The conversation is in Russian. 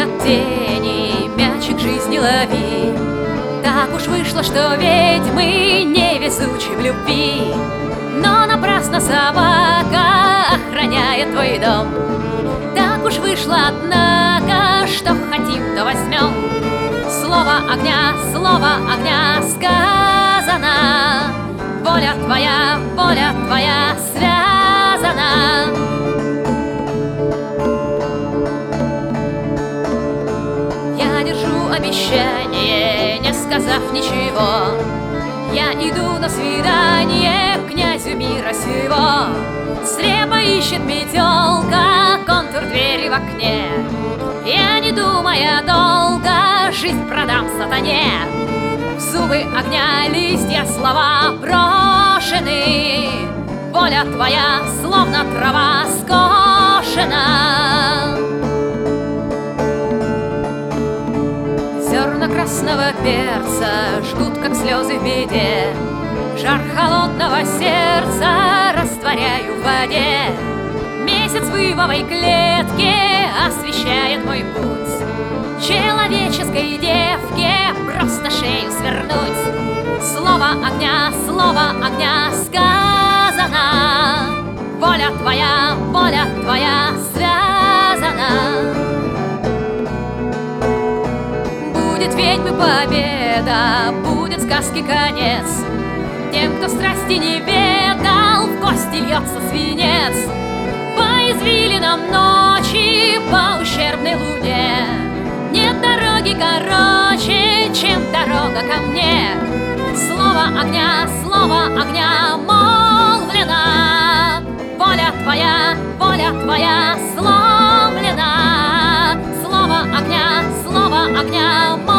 Ходят тени, мячик жизни лови. Так уж вышло, что ведьмы невезучи в любви. Но напрасно собака охраняет твой дом. Так уж вышло, однако, что хотим, то возьмем. Слово огня, слово огня сказано. Воля твоя, воля твоя обещание, не сказав ничего. Я иду на свидание к князю мира сего. Слепо ищет метелка контур двери в окне. Я не думая долго, жизнь продам сатане. В зубы огня листья слова брошены. Воля твоя, словно трава красного перца жгут, как слезы в беде. Жар холодного сердца растворяю в воде. Месяц в ивовой клетке освещает мой путь. Человеческой девке просто шею свернуть. Слово огня, слово огня сказано. Воля твоя, воля твоя победа, будет сказки конец. Тем, кто страсти не ведал, в кости льется свинец. По извилинам ночи, по ущербной луне. Нет дороги короче, чем дорога ко мне. Слово огня, слово огня молвлено Воля твоя, воля твоя сломлена. Слово огня, слово огня молвлено